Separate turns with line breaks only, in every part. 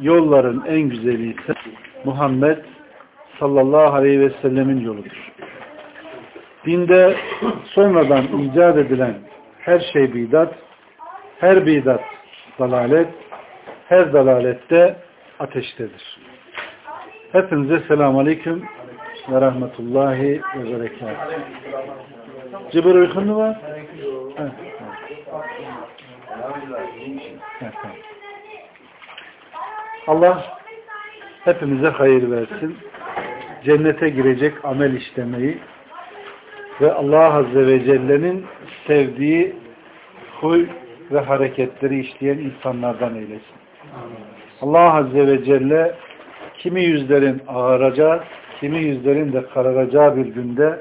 yolların en güzeli ise Muhammed sallallahu aleyhi ve sellemin yoludur. Dinde sonradan icat edilen her şey bidat, her bidat dalalet, her dalalette ateştedir. Hepinize selamun aleyküm ve rahmetullahi ve berekatuhu. Cibir uykun mu var? Evet. Evet, tamam. Allah hepimize hayır versin. Cennete girecek amel işlemeyi ve Allah Azze ve Celle'nin sevdiği huy ve hareketleri işleyen insanlardan eylesin. Allah Azze ve Celle kimi yüzlerin ağaracağı, kimi yüzlerin de kararacağı bir günde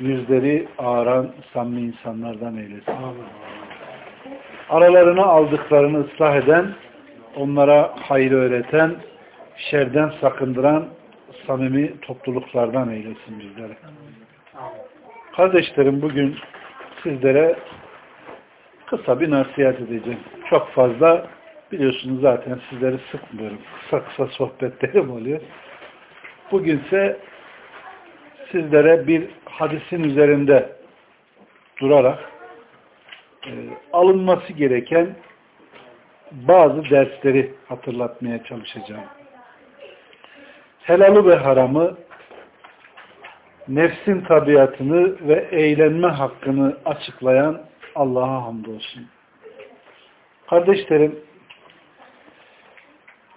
yüzleri ağaran samimi insanlardan eylesin. Aralarına aldıklarını ıslah eden, onlara hayır öğreten, şerden sakındıran samimi topluluklardan eylesin bizlere. Kardeşlerim bugün sizlere kısa bir nasihat edeceğim. Çok fazla biliyorsunuz zaten sizleri sıkmıyorum. Kısa kısa sohbetlerim oluyor. Bugünse sizlere bir hadisin üzerinde durarak e, alınması gereken bazı dersleri hatırlatmaya çalışacağım. Helalı ve haramı, nefsin tabiatını ve eğlenme hakkını açıklayan Allah'a hamdolsun. Kardeşlerim,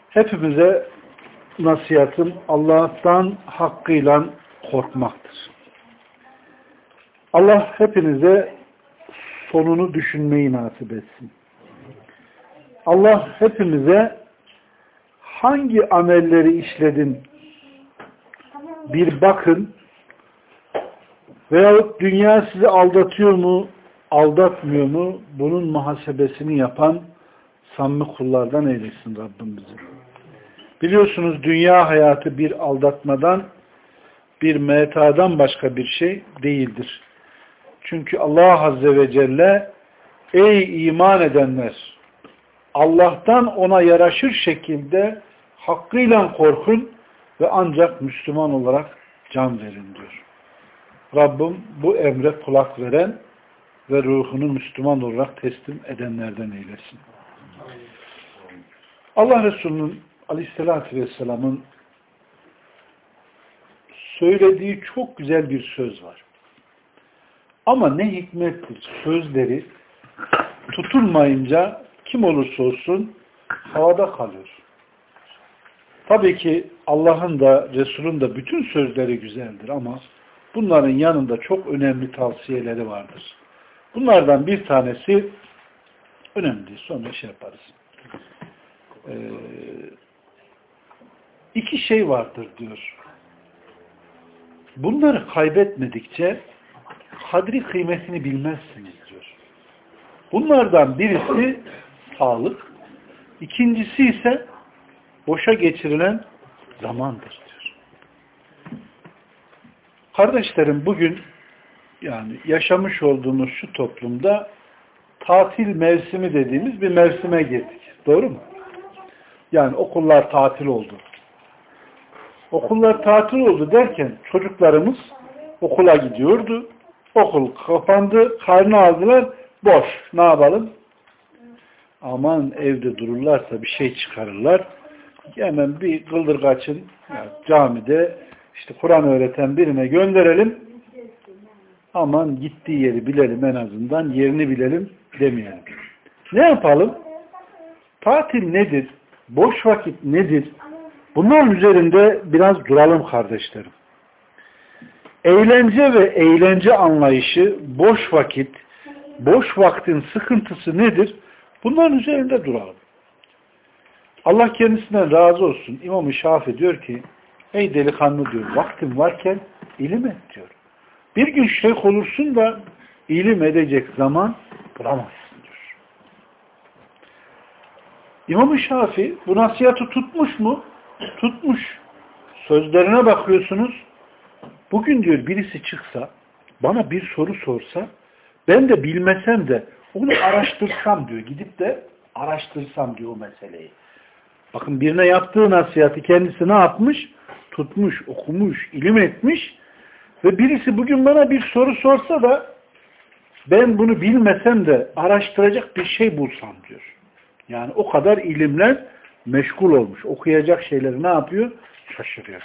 hepimize nasihatım Allah'tan hakkıyla korkmaktır. Allah hepinize sonunu düşünmeyi nasip etsin. Allah hepimize hangi amelleri işledin bir bakın veyahut dünya sizi aldatıyor mu aldatmıyor mu bunun muhasebesini yapan samimi kullardan eylesin Rabbim bizi. Biliyorsunuz dünya hayatı bir aldatmadan bir metadan başka bir şey değildir. Çünkü Allah Azze ve Celle ey iman edenler Allah'tan ona yaraşır şekilde hakkıyla korkun ve ancak Müslüman olarak can verin diyor. Rabbim bu emre kulak veren ve ruhunu Müslüman olarak teslim edenlerden eylesin. Allah Resulü'nün aleyhissalatü vesselamın söylediği çok güzel bir söz var. Ama ne hikmettir sözleri tutulmayınca kim olursa olsun havada kalıyor. Tabii ki Allah'ın da Resul'ün de bütün sözleri güzeldir ama bunların yanında çok önemli tavsiyeleri vardır. Bunlardan bir tanesi önemli değil. Sonra şey yaparız. Ee, iki şey vardır diyor. Bunları kaybetmedikçe kadri kıymetini bilmezsiniz diyor. Bunlardan birisi sağlık, ikincisi ise boşa geçirilen zamandır diyor. Kardeşlerim bugün yani yaşamış olduğumuz şu toplumda tatil mevsimi dediğimiz bir mevsime girdik. Doğru mu? Yani okullar tatil oldu. Okullar tatil oldu derken çocuklarımız okula gidiyordu. Okul kapandı, karnı aldılar, boş. Ne yapalım? Aman evde dururlarsa bir şey çıkarırlar. Hemen bir kıldırgaçın yani camide işte Kur'an öğreten birine gönderelim. Aman gittiği yeri bilelim en azından, yerini bilelim demeyelim. Ne yapalım? Tatil nedir? Boş vakit nedir? Bunların üzerinde biraz duralım kardeşlerim. Eğlence ve eğlence anlayışı, boş vakit, boş vaktin sıkıntısı nedir? Bunların üzerinde duralım. Allah kendisinden razı olsun. İmam-ı Şafi diyor ki ey delikanlı diyor vaktin varken ilim et diyor. Bir gün şeyh olursun da ilim edecek zaman bulamazsın diyor. İmam-ı Şafi bu nasihatı tutmuş mu? Tutmuş. Sözlerine bakıyorsunuz. Bugün diyor birisi çıksa bana bir soru sorsa ben de bilmesem de onu araştırsam diyor. Gidip de araştırsam diyor o meseleyi. Bakın birine yaptığı nasihatı kendisi ne yapmış? Tutmuş, okumuş, ilim etmiş ve birisi bugün bana bir soru sorsa da ben bunu bilmesem de araştıracak bir şey bulsam diyor. Yani o kadar ilimler meşgul olmuş. Okuyacak şeyleri ne yapıyor? Şaşırıyor.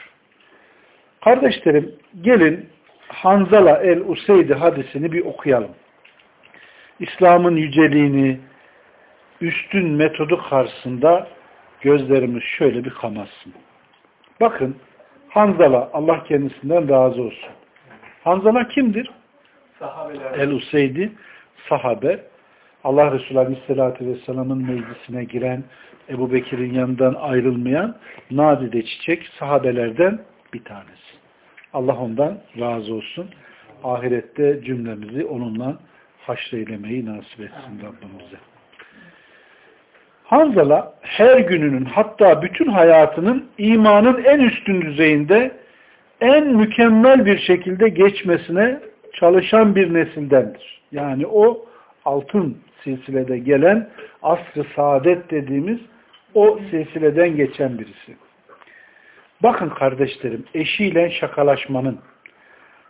Kardeşlerim gelin Hanzala el-Useydi hadisini bir okuyalım. İslam'ın yüceliğini, üstün metodu karşısında gözlerimiz şöyle bir kamassın. Bakın Hanzala Allah kendisinden razı olsun. Hanzala kimdir? El-Useydi sahabe. Allah Resulü Aleyhisselatü Vesselam'ın meclisine giren, Ebu Bekir'in yanından ayrılmayan nadide çiçek sahabelerden bir tanesi. Allah ondan razı olsun. Ahirette cümlemizi onunla haşreylemeyi nasip etsin Rabbimize. Hanzala her gününün hatta bütün hayatının imanın en üstün düzeyinde en mükemmel bir şekilde geçmesine çalışan bir nesildendir. Yani o altın silsilede gelen asr-ı saadet dediğimiz o silsileden geçen birisi. Bakın kardeşlerim eşiyle şakalaşmanın,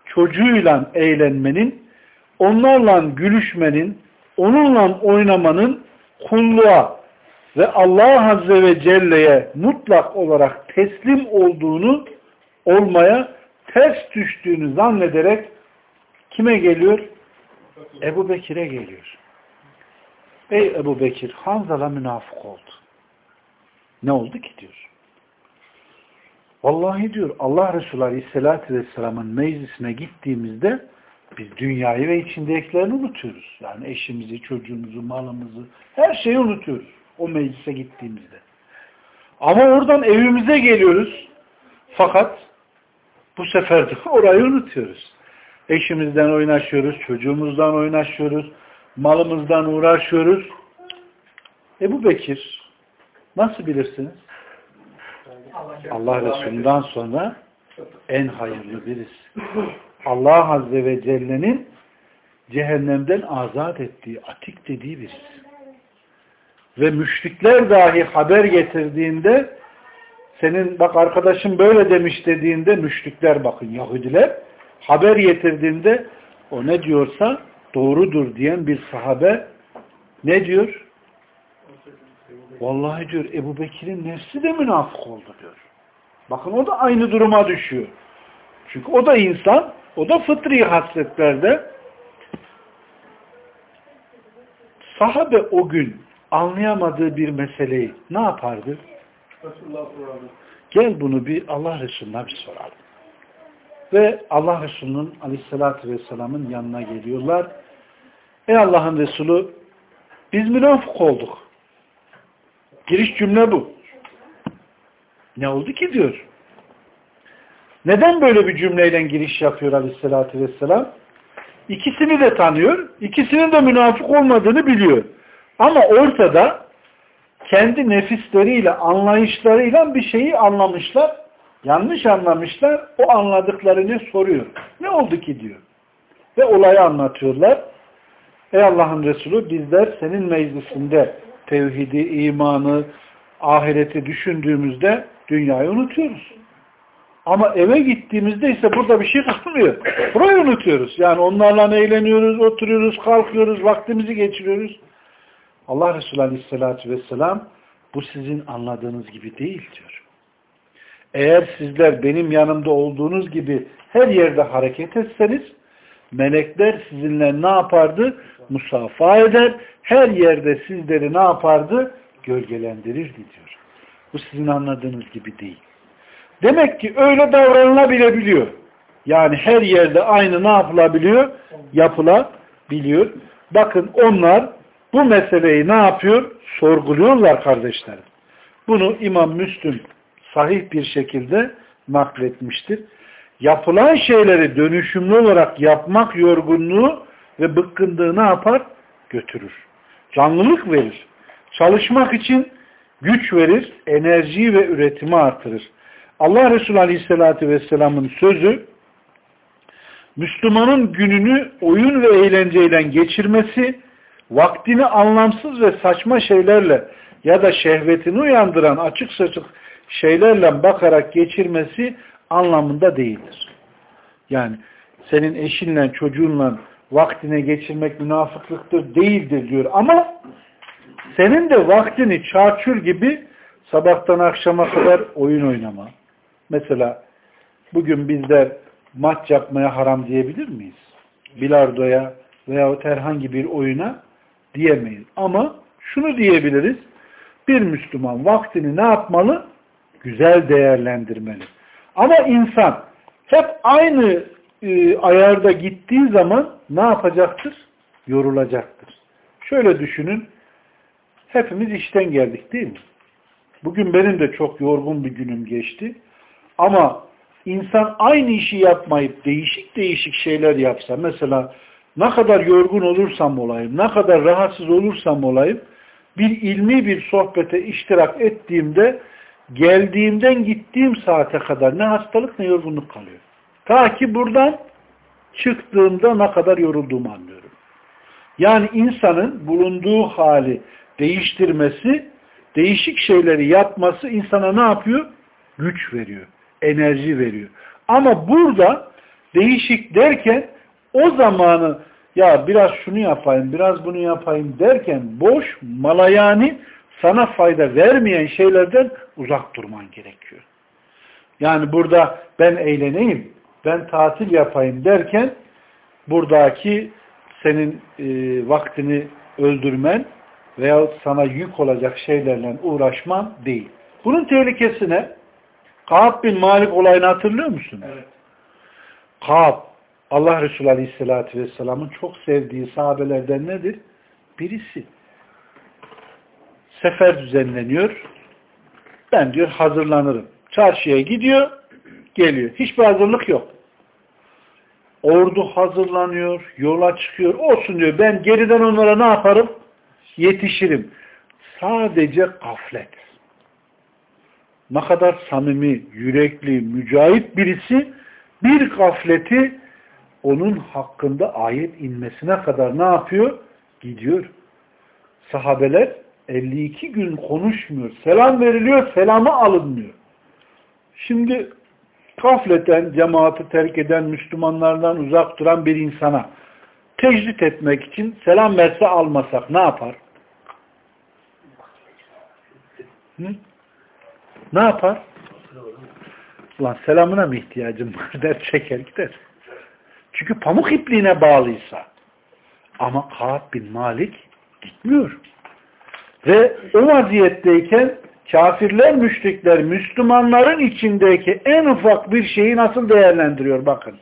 çocuğuyla eğlenmenin, onlarla gülüşmenin, onunla oynamanın kulluğa ve Allah Azze ve Celle'ye mutlak olarak teslim olduğunu olmaya ters düştüğünü zannederek kime geliyor? Ebu Bekir'e geliyor. Ey Ebu Bekir, Hanzala münafık oldu. Ne oldu ki diyor. Vallahi diyor Allah Resulü Aleyhisselatü Vesselam'ın meclisine gittiğimizde biz dünyayı ve içindekilerini unutuyoruz. Yani eşimizi, çocuğumuzu, malımızı, her şeyi unutuyoruz o meclise gittiğimizde. Ama oradan evimize geliyoruz. Fakat bu sefer de orayı unutuyoruz. Eşimizden oynaşıyoruz, çocuğumuzdan oynaşıyoruz, malımızdan uğraşıyoruz. Ebu Bekir nasıl bilirsiniz? Allah Resulü'nden sonra en hayırlı birisi. Allah Azze ve Celle'nin cehennemden azat ettiği, atik dediği birisi. Ve müşrikler dahi haber getirdiğinde senin bak arkadaşım böyle demiş dediğinde müşrikler bakın Yahudiler haber getirdiğinde o ne diyorsa doğrudur diyen bir sahabe ne diyor? Vallahi diyor Ebu Bekir'in nefsi de münafık oldu diyor. Bakın o da aynı duruma düşüyor. Çünkü o da insan, o da fıtri hasletlerde. Sahabe o gün anlayamadığı bir meseleyi ne yapardı? Gel bunu bir Allah Resulü'ne bir soralım. Ve Allah Resulü'nün aleyhissalatü vesselamın yanına geliyorlar. Ey Allah'ın Resulü biz münafık olduk. Giriş cümle bu. Ne oldu ki diyor. Neden böyle bir cümleyle giriş yapıyor aleyhissalatü vesselam? İkisini de tanıyor. İkisinin de münafık olmadığını biliyor. Ama ortada kendi nefisleriyle, anlayışlarıyla bir şeyi anlamışlar. Yanlış anlamışlar. O anladıklarını soruyor. Ne oldu ki diyor. Ve olayı anlatıyorlar. Ey Allah'ın Resulü bizler senin meclisinde tevhidi, imanı, ahireti düşündüğümüzde dünyayı unutuyoruz. Ama eve gittiğimizde ise burada bir şey kalmıyor. Burayı unutuyoruz. Yani onlarla eğleniyoruz, oturuyoruz, kalkıyoruz, vaktimizi geçiriyoruz. Allah Resulü Aleyhisselatü Vesselam bu sizin anladığınız gibi değil diyor. Eğer sizler benim yanımda olduğunuz gibi her yerde hareket etseniz melekler sizinle ne yapardı? Musafa eder. Her yerde sizleri ne yapardı? Gölgelendirirdi diyor. Bu sizin anladığınız gibi değil. Demek ki öyle davranılabilebiliyor. Yani her yerde aynı ne yapılabiliyor? Yapılabiliyor. Bakın onlar bu meseleyi ne yapıyor? Sorguluyorlar kardeşlerim. Bunu İmam Müslüm sahih bir şekilde nakletmiştir. Yapılan şeyleri dönüşümlü olarak yapmak yorgunluğu ve bıkkınlığı ne yapar? Götürür. Canlılık verir. Çalışmak için güç verir, enerjiyi ve üretimi artırır. Allah Resulü Aleyhisselatü Vesselam'ın sözü Müslümanın gününü oyun ve eğlenceyle geçirmesi, vaktini anlamsız ve saçma şeylerle ya da şehvetini uyandıran açık saçık şeylerle bakarak geçirmesi anlamında değildir. Yani senin eşinle, çocuğunla vaktine geçirmek münafıklıktır, değildir diyor. Ama senin de vaktini çarçur gibi sabahtan akşama kadar oyun oynama. Mesela bugün bizler maç yapmaya haram diyebilir miyiz? Bilardoya veyahut herhangi bir oyuna diyemeyiz. Ama şunu diyebiliriz. Bir Müslüman vaktini ne yapmalı? Güzel değerlendirmeli. Ama insan hep aynı e, ayarda gittiği zaman ne yapacaktır? Yorulacaktır. Şöyle düşünün. Hepimiz işten geldik değil mi? Bugün benim de çok yorgun bir günüm geçti. Ama insan aynı işi yapmayıp değişik değişik şeyler yapsa, mesela ne kadar yorgun olursam olayım, ne kadar rahatsız olursam olayım, bir ilmi bir sohbete iştirak ettiğimde, geldiğimden gittiğim saate kadar ne hastalık ne yorgunluk kalıyor. Ta ki buradan çıktığımda ne kadar yorulduğumu anlıyorum. Yani insanın bulunduğu hali değiştirmesi, değişik şeyleri yapması insana ne yapıyor? Güç veriyor enerji veriyor. Ama burada değişik derken o zamanı ya biraz şunu yapayım, biraz bunu yapayım derken boş, malayani sana fayda vermeyen şeylerden uzak durman gerekiyor. Yani burada ben eğleneyim, ben tatil yapayım derken buradaki senin e, vaktini öldürmen veyahut sana yük olacak şeylerle uğraşman değil. Bunun tehlikesi ne? Kaab bin Malik olayını hatırlıyor musun? Evet. Kaab, Allah Resulü Aleyhisselatü Vesselam'ın çok sevdiği sahabelerden nedir? Birisi. Sefer düzenleniyor. Ben diyor hazırlanırım. Çarşıya gidiyor, geliyor. Hiçbir hazırlık yok. Ordu hazırlanıyor, yola çıkıyor. Olsun diyor ben geriden onlara ne yaparım? Yetişirim. Sadece gaflet ne kadar samimi, yürekli, mücahit birisi bir gafleti onun hakkında ayet inmesine kadar ne yapıyor? Gidiyor. Sahabeler 52 gün konuşmuyor. Selam veriliyor, selamı alınmıyor. Şimdi gafleten, cemaati terk eden, Müslümanlardan uzak duran bir insana tecrit etmek için selam verse almasak ne yapar? Hı? Ne yapar? Ulan selamına mı ihtiyacım var der çeker gider. Çünkü pamuk ipliğine bağlıysa. Ama Kaab bin Malik gitmiyor. Ve o vaziyetteyken kafirler, müşrikler, Müslümanların içindeki en ufak bir şeyi nasıl değerlendiriyor bakın.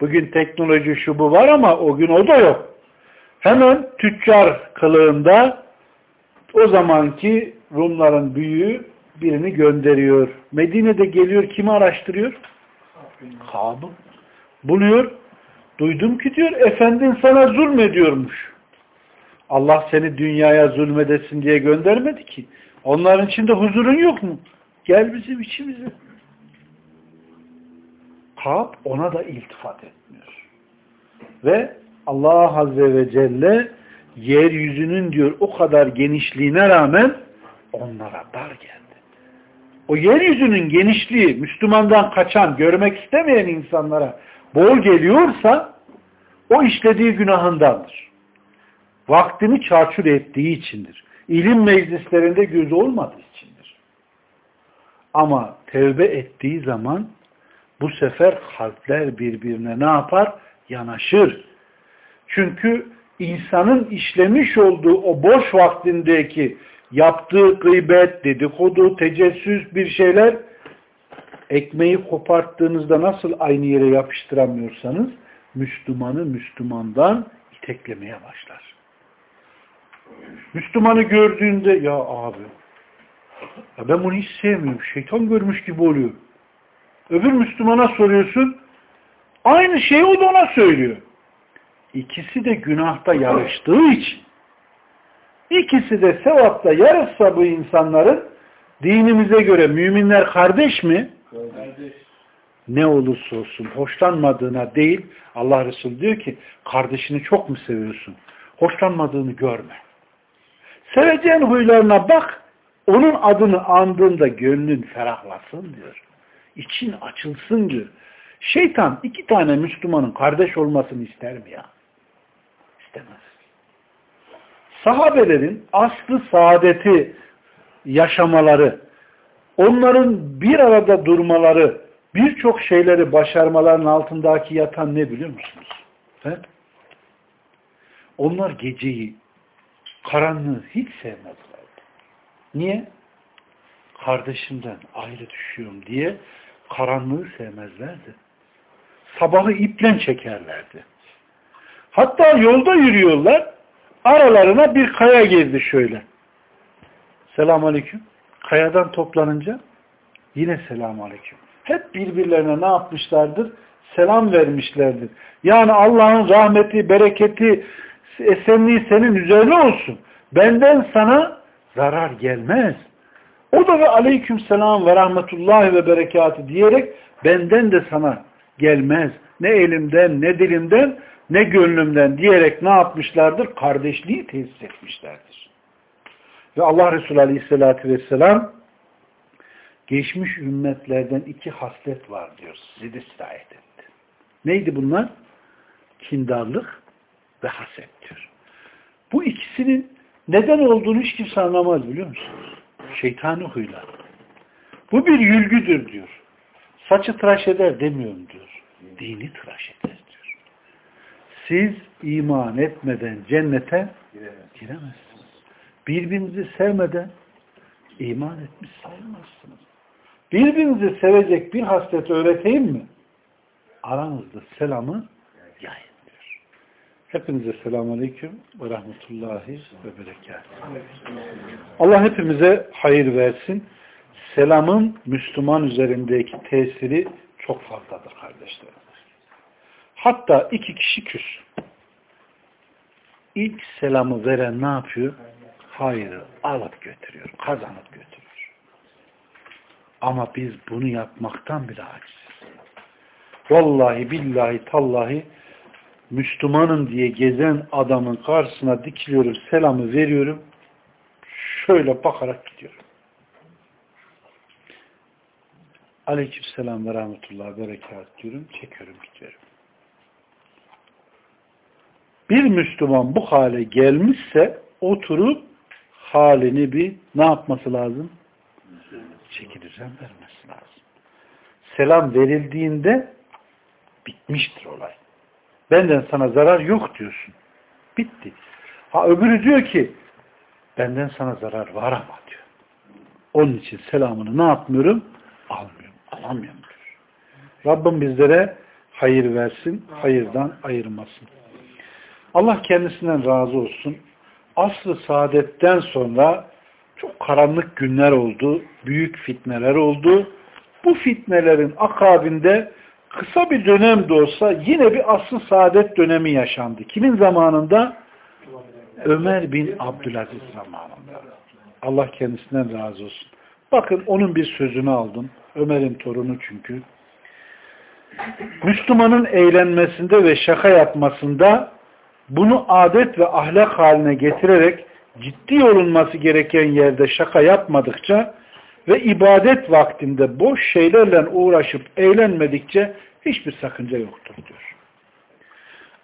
Bugün teknoloji şu bu var ama o gün o da yok. Hemen tüccar kılığında o zamanki Rumların büyüğü birini gönderiyor. Medine'de geliyor kimi araştırıyor? Kabı. Buluyor. Duydum ki diyor efendin sana zulmediyormuş. Allah seni dünyaya zulmedesin diye göndermedi ki. Onların içinde huzurun yok mu? Gel bizim içimize. Kab ona da iltifat etmiyor. Ve Allah Azze ve Celle yeryüzünün diyor o kadar genişliğine rağmen onlara dar geldi o yeryüzünün genişliği Müslümandan kaçan, görmek istemeyen insanlara bol geliyorsa o işlediği günahındandır. Vaktini çarçur ettiği içindir. İlim meclislerinde gözü olmadığı içindir. Ama tevbe ettiği zaman bu sefer kalpler birbirine ne yapar? Yanaşır. Çünkü insanın işlemiş olduğu o boş vaktindeki yaptığı gıybet, dedikodu, tecessüs bir şeyler ekmeği koparttığınızda nasıl aynı yere yapıştıramıyorsanız Müslümanı Müslümandan iteklemeye başlar. Müslümanı gördüğünde ya abi Ya ben bunu hiç sevmiyorum. Şeytan görmüş gibi oluyor. Öbür Müslümana soruyorsun. Aynı şeyi o da ona söylüyor. İkisi de günahta yarıştığı için ikisi de sevapta yarışsa bu insanların dinimize göre müminler kardeş mi?
Kardeş.
Ne olursa olsun hoşlanmadığına değil Allah Resulü diyor ki kardeşini çok mu seviyorsun? Hoşlanmadığını görme. Seveceğin huylarına bak onun adını andığında gönlün ferahlasın diyor. İçin açılsın diyor. Şeytan iki tane Müslümanın kardeş olmasını ister mi ya? İstemez. Sahabelerin aslı saadeti yaşamaları, onların bir arada durmaları, birçok şeyleri başarmaların altındaki yatan ne biliyor musunuz? He? Onlar geceyi, karanlığı hiç sevmezlerdi. Niye? Kardeşimden ayrı düşüyorum diye karanlığı sevmezlerdi. Sabahı iple çekerlerdi. Hatta yolda yürüyorlar, aralarına bir kaya girdi şöyle. Selamun Aleyküm. Kayadan toplanınca yine selamun Aleyküm. Hep birbirlerine ne yapmışlardır? Selam vermişlerdir. Yani Allah'ın rahmeti, bereketi, esenliği senin üzerine olsun. Benden sana zarar gelmez. O da ve aleyküm selam ve rahmetullahi ve berekatı diyerek benden de sana gelmez. Ne elimden, ne dilimden, ne gönlümden diyerek ne yapmışlardır? Kardeşliği tesis etmişlerdir. Ve Allah Resulü Aleyhisselatü Vesselam geçmiş ümmetlerden iki haslet var diyor. Size de sirayet etti. Neydi bunlar? Kindarlık ve haset diyor. Bu ikisinin neden olduğunu hiç kimse anlamaz biliyor musunuz? Şeytani huylar. Bu bir yülgüdür diyor. Saçı tıraş eder demiyorum diyor. Dini tıraş eder. Siz iman etmeden cennete giremezsiniz. Birbirinizi sevmeden iman etmiş sayılmazsınız. Birbirinizi sevecek bir haslet öğreteyim mi? Aranızda selamı yayın diyor. Hepinize selamun aleyküm ve rahmetullahi ve berekat. Allah hepimize hayır versin. Selamın Müslüman üzerindeki tesiri çok fazladır kardeşlerim. Hatta iki kişi küs. İlk selamı veren ne yapıyor? Hayırı alıp götürüyor, kazanıp götürüyor. Ama biz bunu yapmaktan bile aciziz. Vallahi billahi tallahi Müslümanım diye gezen adamın karşısına dikiliyorum, selamı veriyorum. Şöyle bakarak gidiyorum. Aleyküm selam ve rahmetullah berekat diyorum. Çekiyorum gidiyorum. Bir Müslüman bu hale gelmişse oturup halini bir ne yapması lazım? Çekilirden vermesi lazım. Selam verildiğinde bitmiştir olay. Benden sana zarar yok diyorsun. Bitti. Ha öbürü diyor ki benden sana zarar var ama diyor. Onun için selamını ne yapmıyorum? Almıyorum. Alamıyorum diyor. Rabbim bizlere hayır versin, hayırdan ayırmasın. Allah kendisinden razı olsun. Aslı saadetten sonra çok karanlık günler oldu, büyük fitneler oldu. Bu fitnelerin akabinde kısa bir dönem de olsa yine bir aslı saadet dönemi yaşandı. Kimin zamanında? Ömer bin Abdülaziz zamanında. Allah kendisinden razı olsun. Bakın onun bir sözünü aldım. Ömer'in torunu çünkü. Müslümanın eğlenmesinde ve şaka yapmasında bunu adet ve ahlak haline getirerek ciddi olunması gereken yerde şaka yapmadıkça ve ibadet vaktinde boş şeylerle uğraşıp eğlenmedikçe hiçbir sakınca yoktur diyor.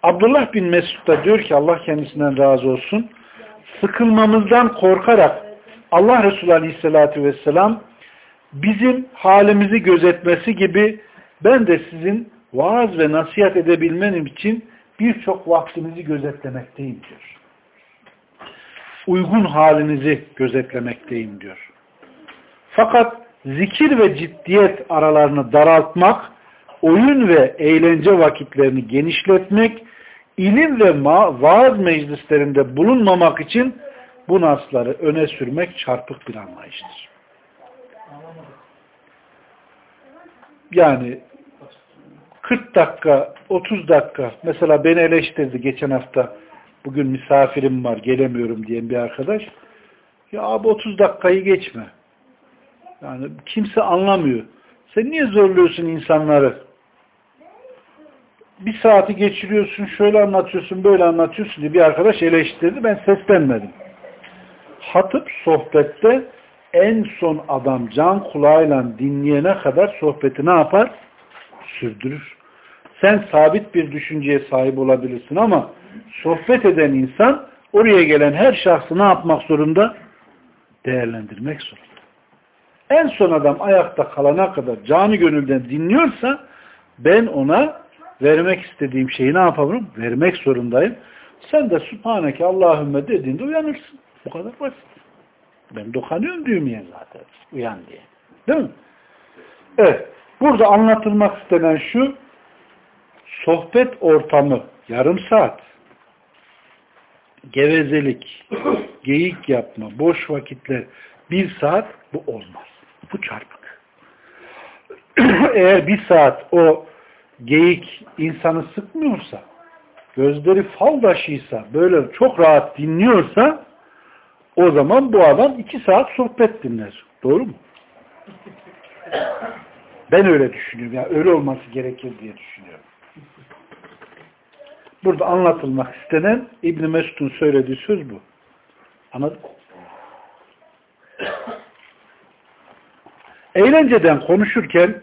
Abdullah bin Mesud da diyor ki Allah kendisinden razı olsun sıkılmamızdan korkarak Allah Resulü Aleyhisselatü Vesselam bizim halimizi gözetmesi gibi ben de sizin vaaz ve nasihat edebilmenim için birçok vaktinizi gözetlemekteyim diyor. Uygun halinizi gözetlemekteyim diyor. Fakat zikir ve ciddiyet aralarını daraltmak, oyun ve eğlence vakitlerini genişletmek, ilim ve vaaz meclislerinde bulunmamak için bu nasları öne sürmek çarpık bir anlayıştır. Yani 40 dakika, 30 dakika mesela beni eleştirdi geçen hafta bugün misafirim var gelemiyorum diyen bir arkadaş. Ya abi 30 dakikayı geçme. Yani kimse anlamıyor. Sen niye zorluyorsun insanları? Bir saati geçiriyorsun, şöyle anlatıyorsun, böyle anlatıyorsun diye bir arkadaş eleştirdi. Ben seslenmedim. Hatıp sohbette en son adam can kulağıyla dinleyene kadar sohbeti ne yapar? Sürdürür. Sen sabit bir düşünceye sahip olabilirsin ama sohbet eden insan oraya gelen her şahsı ne yapmak zorunda? Değerlendirmek zorunda. En son adam ayakta kalana kadar canı gönülden dinliyorsa ben ona vermek istediğim şeyi ne yapabilirim? Vermek zorundayım. Sen de Sübhaneke Allahümme dediğinde uyanırsın. Bu kadar basit. Ben dokanıyorum düğmeye zaten. Uyan diye. Değil mi? Evet. Burada anlatılmak istenen şu sohbet ortamı yarım saat gevezelik, geyik yapma, boş vakitler bir saat bu olmaz. Bu çarpık. Eğer bir saat o geyik insanı sıkmıyorsa, gözleri fal daşıysa, böyle çok rahat dinliyorsa, o zaman bu adam iki saat sohbet dinler. Doğru mu? Ben öyle düşünüyorum. Yani öyle olması gerekir diye düşünüyorum. Burada anlatılmak istenen İbn Mesud'un söylediği söz bu. Anladın? Eğlenceden konuşurken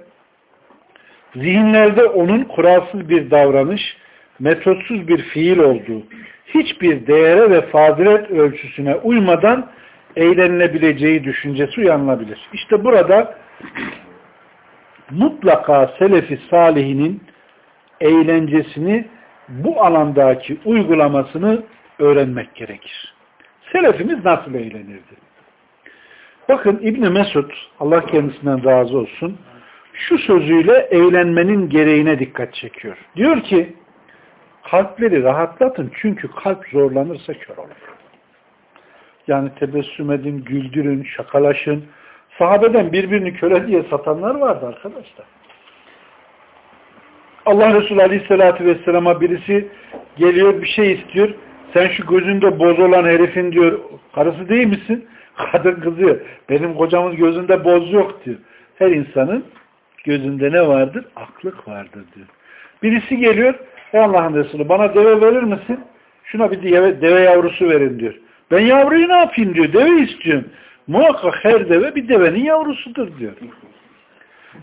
zihinlerde onun kuralsız bir davranış, metotsuz bir fiil olduğu, hiçbir değere ve fazilet ölçüsüne uymadan eğlenilebileceği düşüncesi uyanılabilir. İşte burada mutlaka Selefi Salihinin eğlencesini bu alandaki uygulamasını öğrenmek gerekir. Selefimiz nasıl eğlenirdi? Bakın İbni Mesud, Allah kendisinden razı olsun, şu sözüyle eğlenmenin gereğine dikkat çekiyor. Diyor ki, kalpleri rahatlatın çünkü kalp zorlanırsa kör olur. Yani tebessüm edin, güldürün, şakalaşın. Sahabeden birbirini köle diye satanlar vardı arkadaşlar. Allah Resulü Aleyhisselatü Vesselam'a birisi geliyor bir şey istiyor. Sen şu gözünde boz olan herifin diyor, karısı değil misin? Kadın kızıyor. Benim kocamın gözünde boz yok diyor. Her insanın gözünde ne vardır? Aklık vardır diyor. Birisi geliyor, ey Allah'ın Resulü bana deve verir misin? Şuna bir deve, deve yavrusu verin diyor. Ben yavruyu ne yapayım diyor. Deve istiyorum. Muhakkak her deve bir devenin yavrusudur diyor.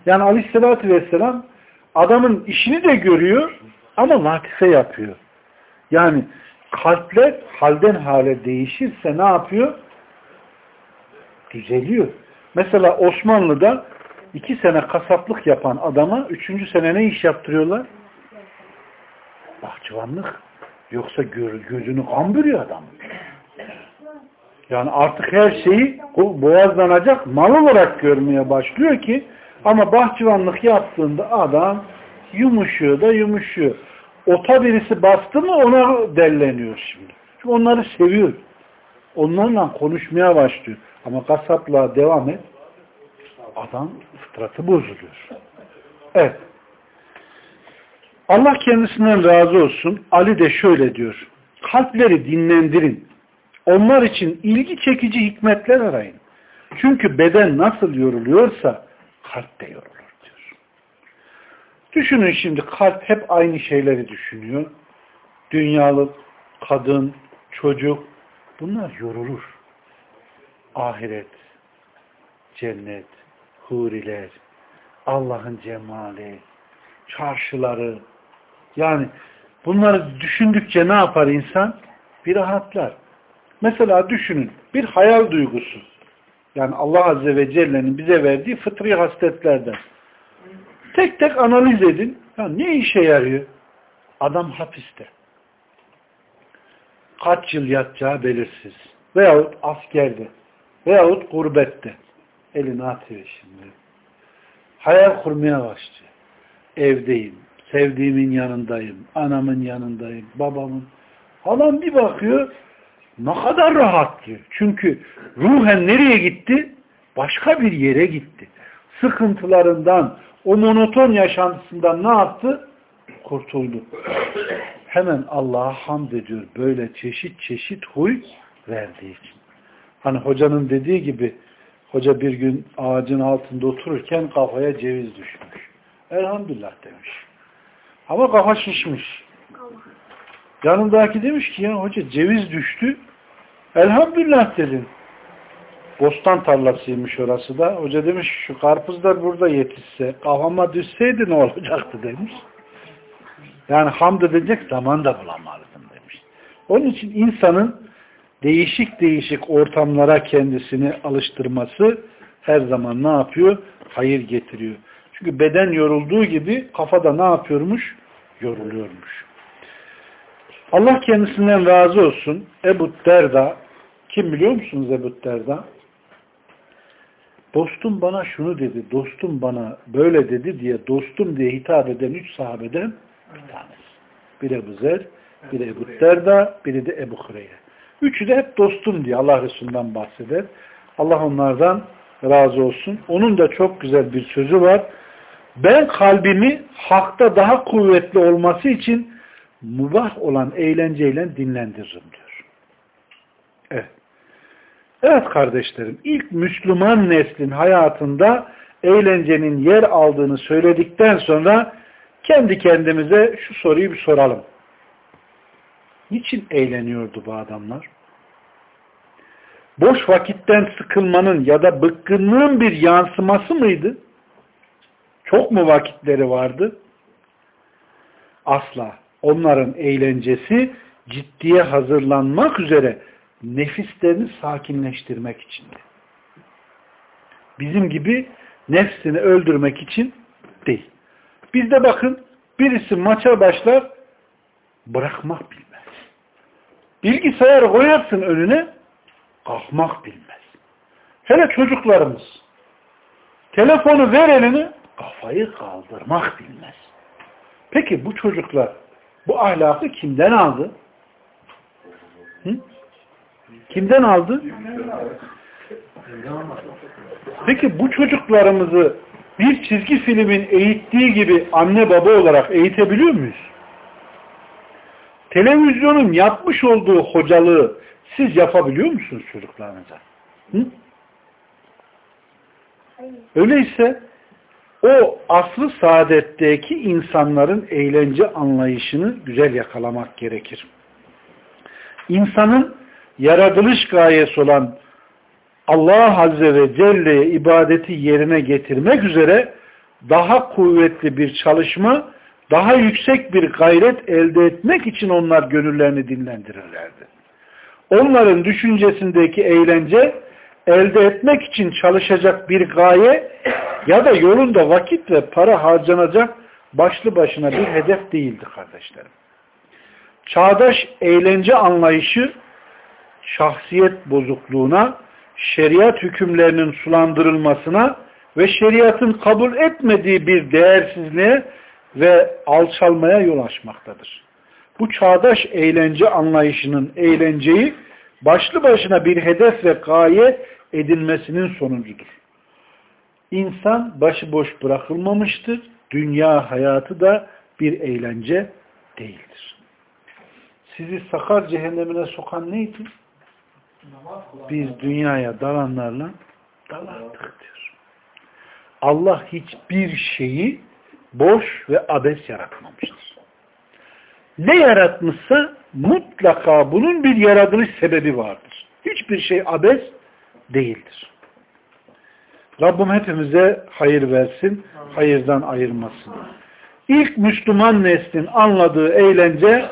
Yani aleyhissalatü vesselam adamın işini de görüyor ama latife yapıyor. Yani kalpler halden hale değişirse ne yapıyor? Düzeliyor. Mesela Osmanlı'da iki sene kasaplık yapan adama üçüncü sene ne iş yaptırıyorlar? Bahçıvanlık. Yoksa gözünü kan adam. Yani artık her şeyi boğazlanacak mal olarak görmeye başlıyor ki ama bahçıvanlık yaptığında adam yumuşuyor da yumuşuyor. Ota birisi bastı mı ona delleniyor şimdi. Çünkü onları seviyor. Onlarla konuşmaya başlıyor. Ama kasaplığa devam et. Adam fıtratı bozuluyor. Evet. Allah kendisinden razı olsun. Ali de şöyle diyor. Kalpleri dinlendirin. Onlar için ilgi çekici hikmetler arayın. Çünkü beden nasıl yoruluyorsa kalp de yorulur diyor. Düşünün şimdi kalp hep aynı şeyleri düşünüyor. Dünyalık, kadın, çocuk bunlar yorulur. Ahiret, cennet, huriler, Allah'ın cemali, çarşıları yani bunları düşündükçe ne yapar insan? Bir rahatlar. Mesela düşünün bir hayal duygusu. Yani Allah Azze ve Celle'nin bize verdiği fıtri hasletlerden. Tek tek analiz edin. Ya ne işe yarıyor? Adam hapiste. Kaç yıl yatacağı belirsiz. Veyahut askerde. Veyahut gurbette. Elini atıyor şimdi. Hayal kurmaya başlıyor. Evdeyim. Sevdiğimin yanındayım. Anamın yanındayım. Babamın. Adam bir bakıyor ne kadar rahat diyor. Çünkü ruhen nereye gitti? Başka bir yere gitti. Sıkıntılarından, o monoton yaşantısından ne yaptı? Kurtuldu. Hemen Allah'a hamd ediyor. Böyle çeşit çeşit huy verdiği için. Hani hocanın dediği gibi hoca bir gün ağacın altında otururken kafaya ceviz düşmüş. Elhamdülillah demiş. Ama kafa şişmiş. Yanındaki demiş ki ya hoca ceviz düştü. Elhamdülillah dedim. Bostan tarlasıymış orası da. Hoca demiş şu karpuz da burada yetişse kafama düşseydi ne olacaktı demiş. Yani hamd edecek zaman da bulamazdım demiş. Onun için insanın değişik değişik ortamlara kendisini alıştırması her zaman ne yapıyor? Hayır getiriyor. Çünkü beden yorulduğu gibi kafa da ne yapıyormuş? Yoruluyormuş. Allah kendisinden razı olsun. Ebu Derda kim biliyor musunuz Ebu Derda? Dostum bana şunu dedi, dostum bana böyle dedi diye dostum diye hitap eden üç sahabeden bir tanesi. Bir Ebu Zer, bir Ebu Derda, biri de Ebu Hureyre. Üçü de hep dostum diye Allah Resulü'nden bahseder. Allah onlardan razı olsun. Onun da çok güzel bir sözü var. Ben kalbimi hakta daha kuvvetli olması için mubah olan eğlenceyle dinlendiririm diyor. Evet. Evet kardeşlerim, ilk Müslüman neslin hayatında eğlencenin yer aldığını söyledikten sonra kendi kendimize şu soruyu bir soralım. Niçin eğleniyordu bu adamlar? Boş vakitten sıkılmanın ya da bıkkınlığın bir yansıması mıydı? Çok mu vakitleri vardı? Asla. Onların eğlencesi ciddiye hazırlanmak üzere nefislerini sakinleştirmek içindi. Bizim gibi nefsini öldürmek için değil. Bizde bakın birisi maça başlar bırakmak bilmez. Bilgisayarı koyarsın önüne kalkmak bilmez. Hele çocuklarımız telefonu ver eline kafayı kaldırmak bilmez. Peki bu çocuklar bu ahlakı kimden aldı? Hı? Kimden aldı? Peki bu çocuklarımızı bir çizgi filmin eğittiği gibi anne baba olarak eğitebiliyor muyuz? Televizyonun yapmış olduğu hocalığı siz yapabiliyor musunuz çocuklarınıza? Hı? Öyleyse o aslı saadetteki insanların eğlence anlayışını güzel yakalamak gerekir. İnsanın yaratılış gayesi olan Allah Azze ve Celle'ye ibadeti yerine getirmek üzere daha kuvvetli bir çalışma, daha yüksek bir gayret elde etmek için onlar gönüllerini dinlendirirlerdi. Onların düşüncesindeki eğlence elde etmek için çalışacak bir gaye ya da yolunda vakit ve para harcanacak başlı başına bir hedef değildi kardeşlerim. Çağdaş eğlence anlayışı şahsiyet bozukluğuna, şeriat hükümlerinin sulandırılmasına ve şeriatın kabul etmediği bir değersizliğe ve alçalmaya yol açmaktadır. Bu çağdaş eğlence anlayışının eğlenceyi başlı başına bir hedef ve gaye edilmesinin sonucudur. İnsan başıboş bırakılmamıştır. Dünya hayatı da bir eğlence değildir. Sizi sakar cehennemine sokan neydi? Biz dünyaya dalanlarla dalardık diyor. Allah hiçbir şeyi boş ve abes yaratmamıştır. Ne yaratmışsa mutlaka bunun bir yaratılış sebebi vardır. Hiçbir şey abes değildir. Rabbim hepimize hayır versin, hayırdan ayırmasın. İlk Müslüman neslin anladığı eğlence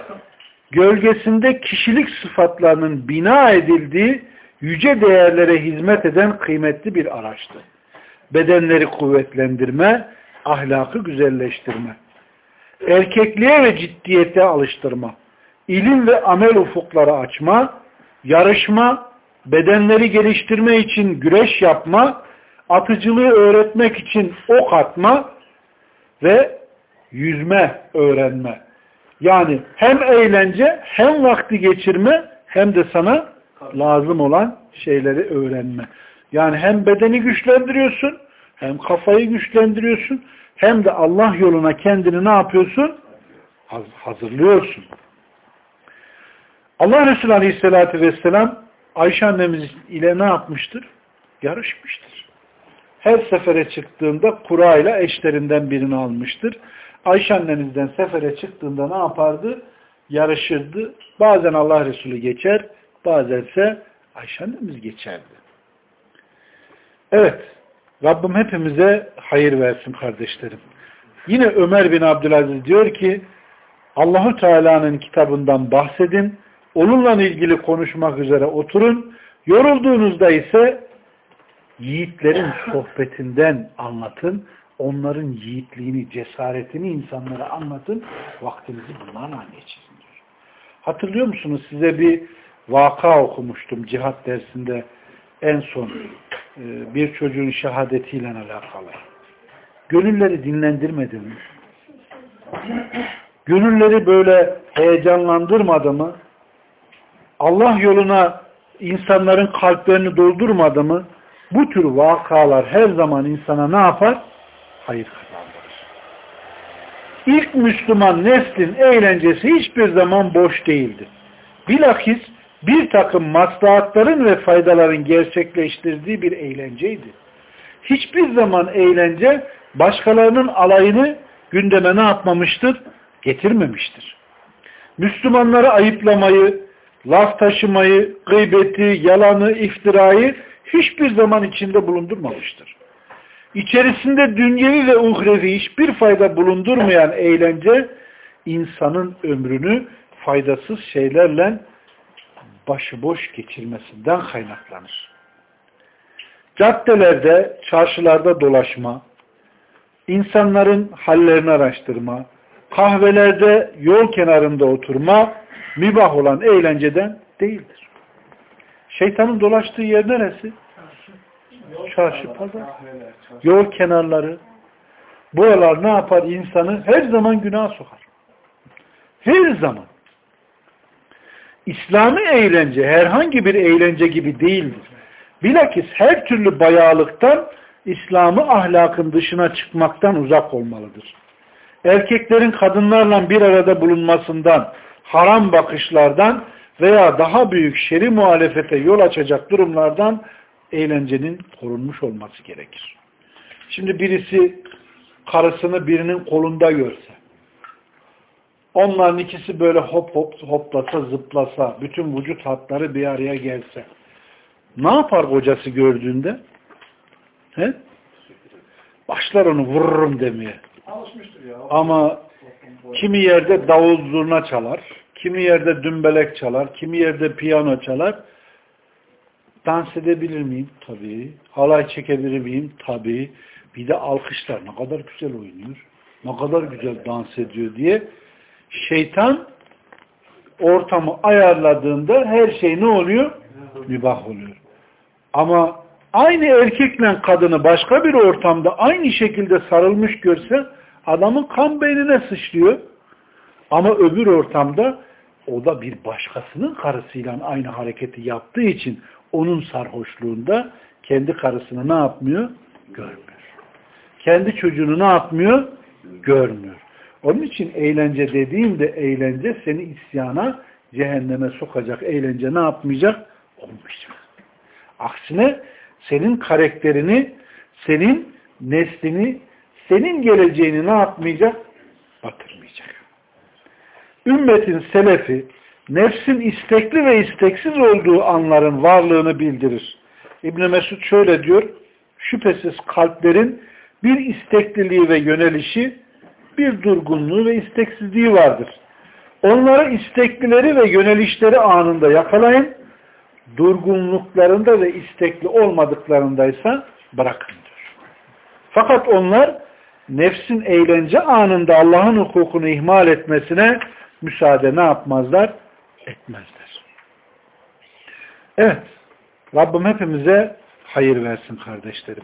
gölgesinde kişilik sıfatlarının bina edildiği yüce değerlere hizmet eden kıymetli bir araçtı. Bedenleri kuvvetlendirme, ahlakı güzelleştirme, erkekliğe ve ciddiyete alıştırma, ilim ve amel ufukları açma, yarışma, bedenleri geliştirme için güreş yapma, atıcılığı öğretmek için ok atma ve yüzme öğrenme. Yani hem eğlence hem vakti geçirme hem de sana lazım olan şeyleri öğrenme. Yani hem bedeni güçlendiriyorsun, hem kafayı güçlendiriyorsun, hem de Allah yoluna kendini ne yapıyorsun? Hazırlıyorsun. Allah Resulü Aleyhisselatü Vesselam Ayşe annemiz ile ne yapmıştır? Yarışmıştır. Her sefere çıktığında kura ile eşlerinden birini almıştır. Ayşe annemizden sefere çıktığında ne yapardı? Yarışırdı. Bazen Allah Resulü geçer, bazense Ayşe annemiz geçerdi. Evet, Rabbim hepimize hayır versin kardeşlerim. Yine Ömer bin Abdülaziz diyor ki, Allahu Teala'nın kitabından bahsedin, onunla ilgili konuşmak üzere oturun, yorulduğunuzda ise yiğitlerin sohbetinden anlatın, onların yiğitliğini, cesaretini insanlara anlatın, vaktinizi bunlarla geçirin. Hatırlıyor musunuz? Size bir vaka okumuştum cihat dersinde en son e, bir çocuğun şehadetiyle alakalı. Gönülleri dinlendirmedi mi? Gönülleri böyle heyecanlandırmadı mı? Allah yoluna insanların kalplerini doldurmadı mı? Bu tür vakalar her zaman insana ne yapar? Hayır kazandırır. İlk Müslüman neslin eğlencesi hiçbir zaman boş değildi. Bilakis bir takım maslahatların ve faydaların gerçekleştirdiği bir eğlenceydi. Hiçbir zaman eğlence başkalarının alayını gündeme ne yapmamıştır? Getirmemiştir. Müslümanları ayıplamayı, laf taşımayı, gıybeti, yalanı, iftirayı hiçbir zaman içinde bulundurmamıştır. İçerisinde dünyevi ve uhrevi hiçbir fayda bulundurmayan eğlence insanın ömrünü faydasız şeylerle başıboş geçirmesinden kaynaklanır. Caddelerde, çarşılarda dolaşma, insanların hallerini araştırma, kahvelerde yol kenarında oturma mübah olan eğlenceden değildir. Şeytanın dolaştığı yer neresi? Çarşı, pazar. Yol kenarları. Buralar ne yapar insanı? Her zaman günah sokar. Her zaman. İslami eğlence herhangi bir eğlence gibi değildir. Bilakis her türlü bayağılıktan İslam'ı ahlakın dışına çıkmaktan uzak olmalıdır. Erkeklerin kadınlarla bir arada bulunmasından, haram bakışlardan veya daha büyük şeri muhalefete yol açacak durumlardan eğlencenin korunmuş olması gerekir. Şimdi birisi karısını birinin kolunda görse, onların ikisi böyle hop hop hoplasa zıplasa, bütün vücut hatları bir araya gelse, ne yapar kocası gördüğünde? He? Başlar onu vururum demeye. Ama kimi yerde davul zurna çalar, kimi yerde dümbelek çalar, kimi yerde piyano çalar. Dans edebilir miyim? Tabii. Halay çekebilir miyim? Tabii. Bir de alkışlar. Ne kadar güzel oynuyor. Ne kadar güzel dans ediyor diye. Şeytan ortamı ayarladığında her şey ne oluyor? Mübah oluyor. Ama aynı erkekle kadını başka bir ortamda aynı şekilde sarılmış görse adamın kan beynine sıçrıyor. Ama öbür ortamda o da bir başkasının karısıyla aynı hareketi yaptığı için onun sarhoşluğunda kendi karısını ne yapmıyor? Görmüyor. Kendi çocuğunu ne yapmıyor? Görmüyor. Onun için eğlence dediğimde eğlence seni isyana, cehenneme sokacak eğlence ne yapmayacak? Olmayacak. Aksine senin karakterini, senin neslini, senin geleceğini ne yapmayacak? Batırmayacak. Ümmetin selefi, nefsin istekli ve isteksiz olduğu anların varlığını bildirir. İbn Mesud şöyle diyor, şüphesiz kalplerin bir istekliliği ve yönelişi, bir durgunluğu ve isteksizliği vardır. Onları isteklileri ve yönelişleri anında yakalayın, durgunluklarında ve istekli olmadıklarındaysa bırakın diyor. Fakat onlar nefsin eğlence anında Allah'ın hukukunu ihmal etmesine müsaade ne yapmazlar? Etmezler. Evet. Rabbim hepimize hayır versin kardeşlerim.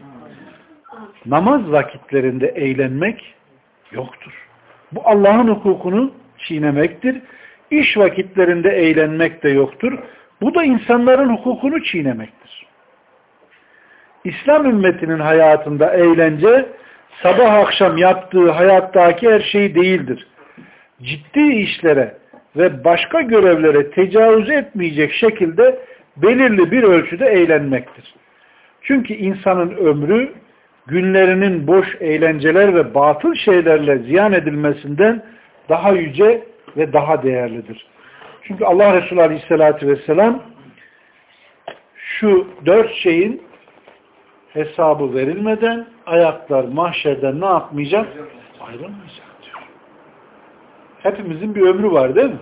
Namaz vakitlerinde eğlenmek yoktur. Bu Allah'ın hukukunu çiğnemektir. İş vakitlerinde eğlenmek de yoktur. Bu da insanların hukukunu çiğnemektir. İslam ümmetinin hayatında eğlence sabah akşam yaptığı hayattaki her şey değildir. Ciddi işlere ve başka görevlere tecavüz etmeyecek şekilde belirli bir ölçüde eğlenmektir. Çünkü insanın ömrü günlerinin boş eğlenceler ve batıl şeylerle ziyan edilmesinden daha yüce ve daha değerlidir. Çünkü Allah Resulü Aleyhisselatü Vesselam şu dört şeyin hesabı verilmeden ayaklar mahşerden ne yapmayacak? Ayrılmayacak. Hepimizin bir ömrü var değil mi?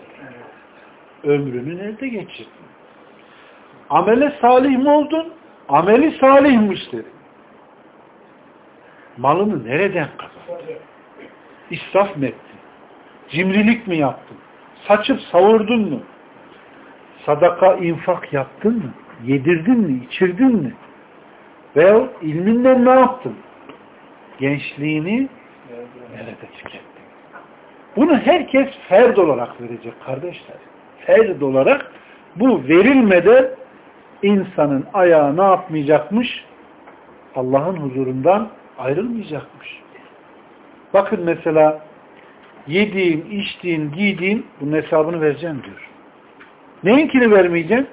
Ömrünü nerede geçirdin? Amele salih mi oldun? Ameli salihmiş dedi. Malını nereden kazandın? İsraf mı ettin? Cimrilik mi yaptın? Saçıp savurdun mu? Sadaka, infak yaptın mı? Yedirdin mi? İçirdin mi? Veya ilminden ne yaptın? Gençliğini nerede tükettin? Bunu herkes ferd olarak verecek kardeşler. Ferd olarak bu verilmeden insanın ayağı ne yapmayacakmış? Allah'ın huzurundan ayrılmayacakmış. Bakın mesela yediğin, içtiğin, giydiğin bunun hesabını vereceğim diyor. Neyinkini vermeyeceksin?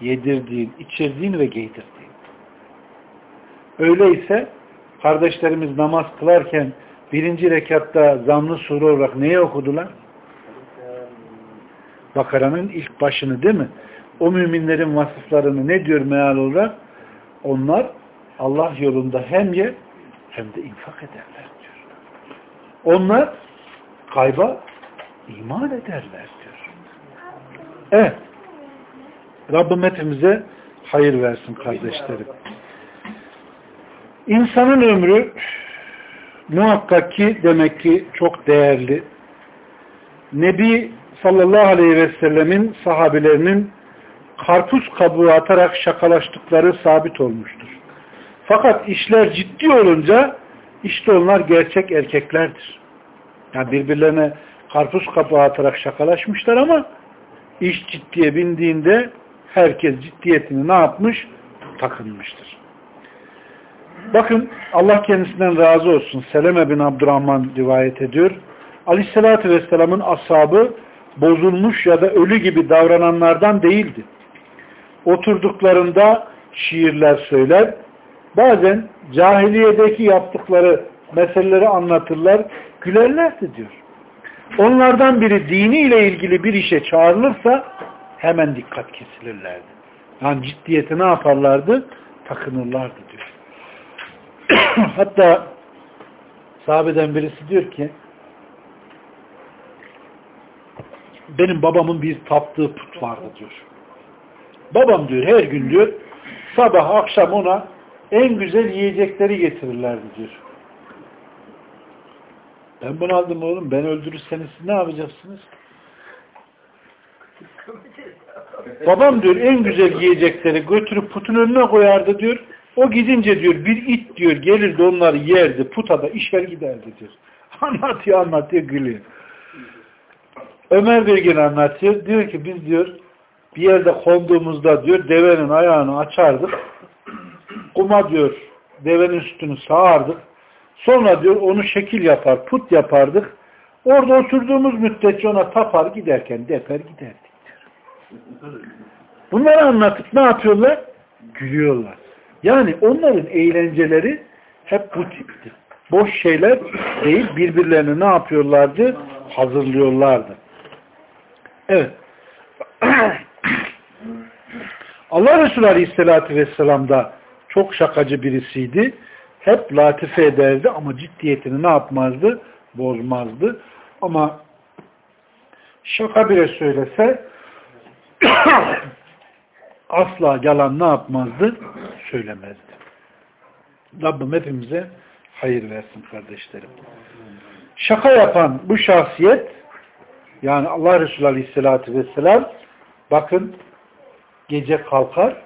Yedirdiğin, içirdiğin ve giydirdiğin. Öyleyse kardeşlerimiz namaz kılarken birinci rekatta zamlı sure olarak neyi okudular? Bakara'nın ilk başını değil mi? O müminlerin vasıflarını ne diyor meal olarak? Onlar Allah yolunda hem ye hem de infak ederler diyor. Onlar kayba iman ederler diyor. Evet. Rabbim hepimize hayır versin kardeşlerim. İnsanın ömrü muhakkak ki demek ki çok değerli. Nebi sallallahu aleyhi ve sellemin sahabelerinin karpuz kabuğu atarak şakalaştıkları sabit olmuştur. Fakat işler ciddi olunca işte onlar gerçek erkeklerdir. Yani birbirlerine karpuz kabuğu atarak şakalaşmışlar ama iş ciddiye bindiğinde herkes ciddiyetini ne yapmış? Takınmıştır. Bakın Allah kendisinden razı olsun. Seleme bin Abdurrahman rivayet ediyor. Aleyhissalatü Vesselam'ın ashabı bozulmuş ya da ölü gibi davrananlardan değildi. Oturduklarında şiirler söyler. Bazen cahiliyedeki yaptıkları meseleleri anlatırlar. Gülerlerdi diyor. Onlardan biri diniyle ilgili bir işe çağrılırsa hemen dikkat kesilirlerdi. Yani ciddiyeti ne yaparlardı? Takınırlardı diyor. Hatta sahabeden birisi diyor ki benim babamın bir taptığı put vardı diyor. Babam diyor her gün diyor sabah akşam ona en güzel yiyecekleri getirirlerdi diyor. Ben bunu aldım oğlum. Ben öldürürseniz siz ne yapacaksınız? Babam diyor en güzel yiyecekleri götürüp putun önüne koyardı diyor. O gidince diyor bir it diyor gelirdi onları yerdi putada işler giderdi diyor. Anlatıyor anlatıyor gülüyor. Ömer Bilgin anlatıyor. Diyor ki biz diyor bir yerde konduğumuzda diyor devenin ayağını açardık. Kuma diyor devenin sütünü sağardık. Sonra diyor onu şekil yapar, put yapardık. Orada oturduğumuz müddetçe ona tapar giderken deper giderdik diyor. Bunları anlatıp ne yapıyorlar? Gülüyorlar. Yani onların eğlenceleri hep bu tipti. Boş şeyler değil, birbirlerini ne yapıyorlardı? Hazırlıyorlardı. Evet. Allah Resulü Aleyhisselatü Vesselam da çok şakacı birisiydi. Hep latife ederdi ama ciddiyetini ne yapmazdı? Bozmazdı. Ama şaka bile söylese asla yalan ne yapmazdı? Söylemezdi. Rabbim hepimize hayır versin kardeşlerim. Şaka yapan bu şahsiyet yani Allah Resulü Aleyhisselatü Vesselam bakın gece kalkar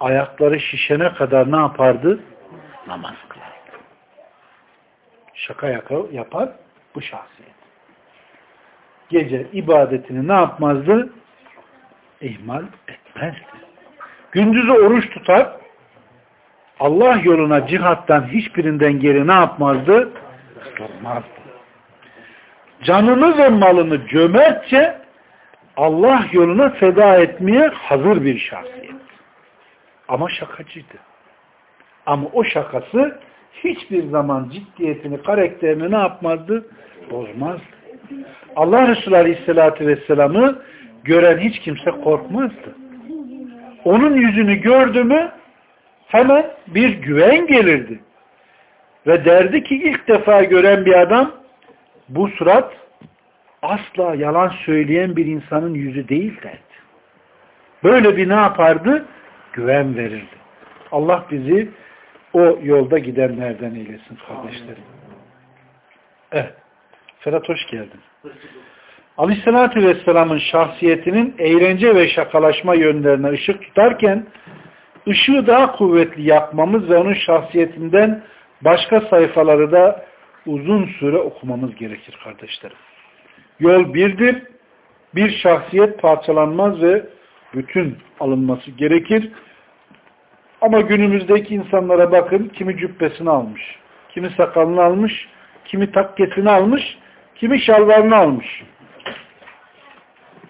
ayakları şişene kadar ne yapardı? Namaz kılardı. Şaka yapar bu şahsiyet. Gece ibadetini ne yapmazdı? İhmal etmezdi. Gündüzü oruç tutar Allah yoluna cihattan hiçbirinden geri ne yapmazdı? Durmazdı. Canını ve malını cömertçe Allah yoluna feda etmeye hazır bir şahsiyet. Ama şakacıydı. Ama o şakası hiçbir zaman ciddiyetini, karakterini ne yapmazdı? Bozmazdı. Allah Resulü Aleyhisselatü Vesselam'ı gören hiç kimse korkmazdı. Onun yüzünü gördü mü hemen bir güven gelirdi. Ve derdi ki ilk defa gören bir adam bu surat asla yalan söyleyen bir insanın yüzü değil derdi. Böyle bir ne yapardı? Güven verirdi. Allah bizi o yolda gidenlerden eylesin kardeşlerim. Evet. Ferhat hoş geldin. Aleyhissalatü Vesselam'ın şahsiyetinin eğlence ve şakalaşma yönlerine ışık tutarken ışığı daha kuvvetli yakmamız ve onun şahsiyetinden başka sayfaları da uzun süre okumamız gerekir kardeşlerim. Yol birdir. Bir şahsiyet parçalanmaz ve bütün alınması gerekir. Ama günümüzdeki insanlara bakın kimi cübbesini almış, kimi sakalını almış, kimi takkesini almış, kimi şalvarını almış.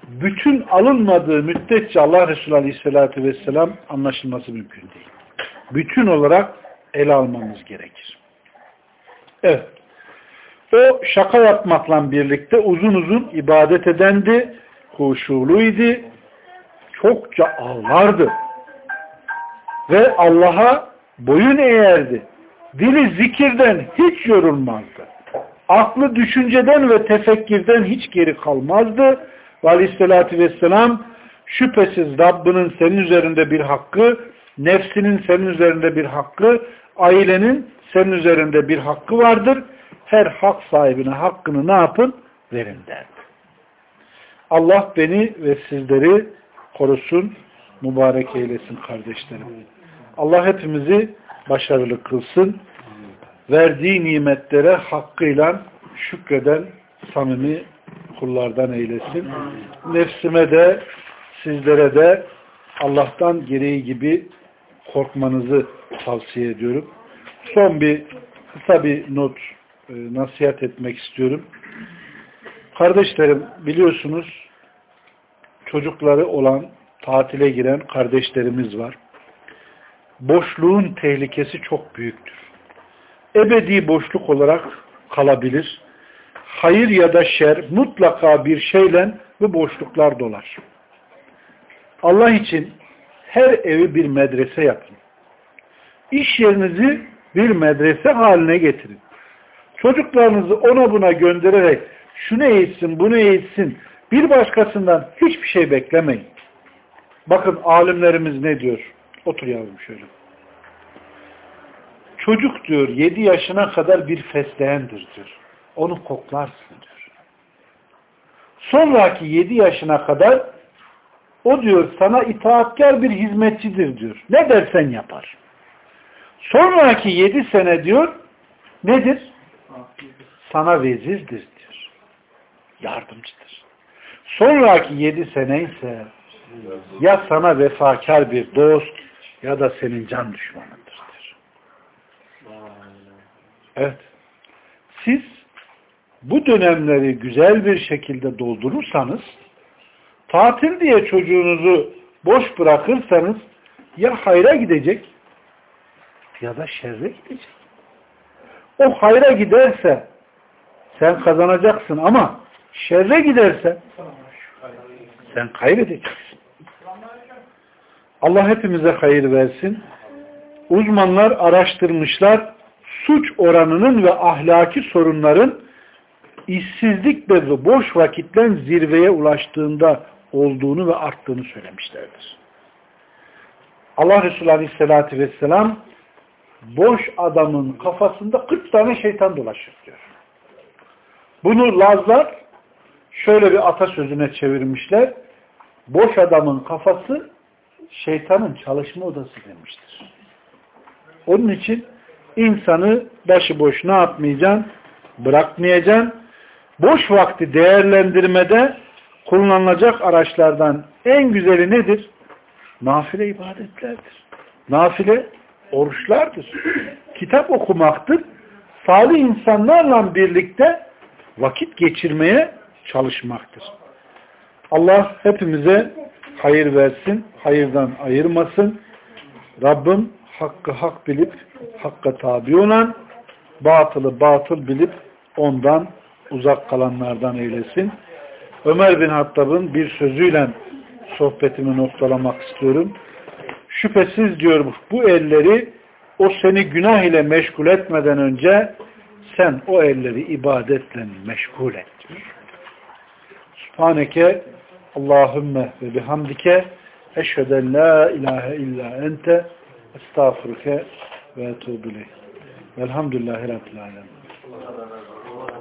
Bütün alınmadığı müddetçe Allah Resulü Aleyhisselatü Vesselam anlaşılması mümkün değil. Bütün olarak ele almamız gerekir. Evet. O şaka yapmakla birlikte uzun uzun ibadet edendi, huşuluydu, çokça ağlardı ve Allah'a boyun eğerdi. Dili zikirden hiç yorulmazdı. Aklı düşünceden ve tefekkürden hiç geri kalmazdı. Ve aleyhissalatü vesselam şüphesiz Rabbinin senin üzerinde bir hakkı, nefsinin senin üzerinde bir hakkı, ailenin senin üzerinde bir hakkı vardır. Her hak sahibine hakkını ne yapın? Verin derdi. Allah beni ve sizleri korusun, mübarek eylesin kardeşlerim. Allah hepimizi başarılı kılsın. Verdiği nimetlere hakkıyla şükreden samimi kullardan eylesin. Nefsime de sizlere de Allah'tan gereği gibi korkmanızı tavsiye ediyorum. Son bir kısa bir not e, nasihat etmek istiyorum. Kardeşlerim biliyorsunuz çocukları olan tatile giren kardeşlerimiz var. Boşluğun tehlikesi çok büyüktür. Ebedi boşluk olarak kalabilir. Hayır ya da şer mutlaka bir şeyle bu boşluklar dolar. Allah için her evi bir medrese yapın. İş yerinizi bir medrese haline getirin. Çocuklarınızı ona buna göndererek şunu eğitsin, bunu eğitsin, bir başkasından hiçbir şey beklemeyin. Bakın alimlerimiz ne diyor? Otur yavrum şöyle. Çocuk diyor 7 yaşına kadar bir fesleğendir diyor. Onu koklarsın diyor. Sonraki 7 yaşına kadar o diyor sana itaatkar bir hizmetçidir diyor. Ne dersen yapar. Sonraki 7 sene diyor nedir? Sana vezirdir diyor. Yardımcıdır. Sonraki 7 sene ise ya sana vefakar bir dost ya da senin can düşmanındır. Evet. Siz bu dönemleri güzel bir şekilde doldurursanız tatil diye çocuğunuzu boş bırakırsanız ya hayra gidecek ya da şerre gidecek. O hayra giderse sen kazanacaksın ama şerre giderse sen kaybedeceksin. Allah hepimize hayır versin. Uzmanlar araştırmışlar suç oranının ve ahlaki sorunların işsizlik ve boş vakitten zirveye ulaştığında olduğunu ve arttığını söylemişlerdir. Allah Resulü Aleyhisselatü Vesselam boş adamın kafasında 40 tane şeytan dolaşır diyor. Bunu Lazlar şöyle bir atasözüne çevirmişler. Boş adamın kafası şeytanın çalışma odası demiştir. Onun için insanı başıboş ne yapmayacaksın? Bırakmayacaksın. Boş vakti değerlendirmede kullanılacak araçlardan en güzeli nedir? Nafile ibadetlerdir. Nafile oruçlardır. Kitap okumaktır. Salih insanlarla birlikte vakit geçirmeye çalışmaktır. Allah hepimize hayır versin, hayırdan ayırmasın. Rabbim hakkı hak bilip hakka tabi olan, batılı batıl bilip ondan uzak kalanlardan eylesin. Ömer bin Hattab'ın bir sözüyle sohbetimi noktalamak istiyorum. Şüphesiz diyor bu elleri o seni günah ile meşgul etmeden önce sen o elleri ibadetle meşgul et diyor. Subhaneke Allahümme ve bihamdike eşheden la ilahe illa ente estağfurke ve etubu ileyh. Velhamdülillahi Rabbil Alemin.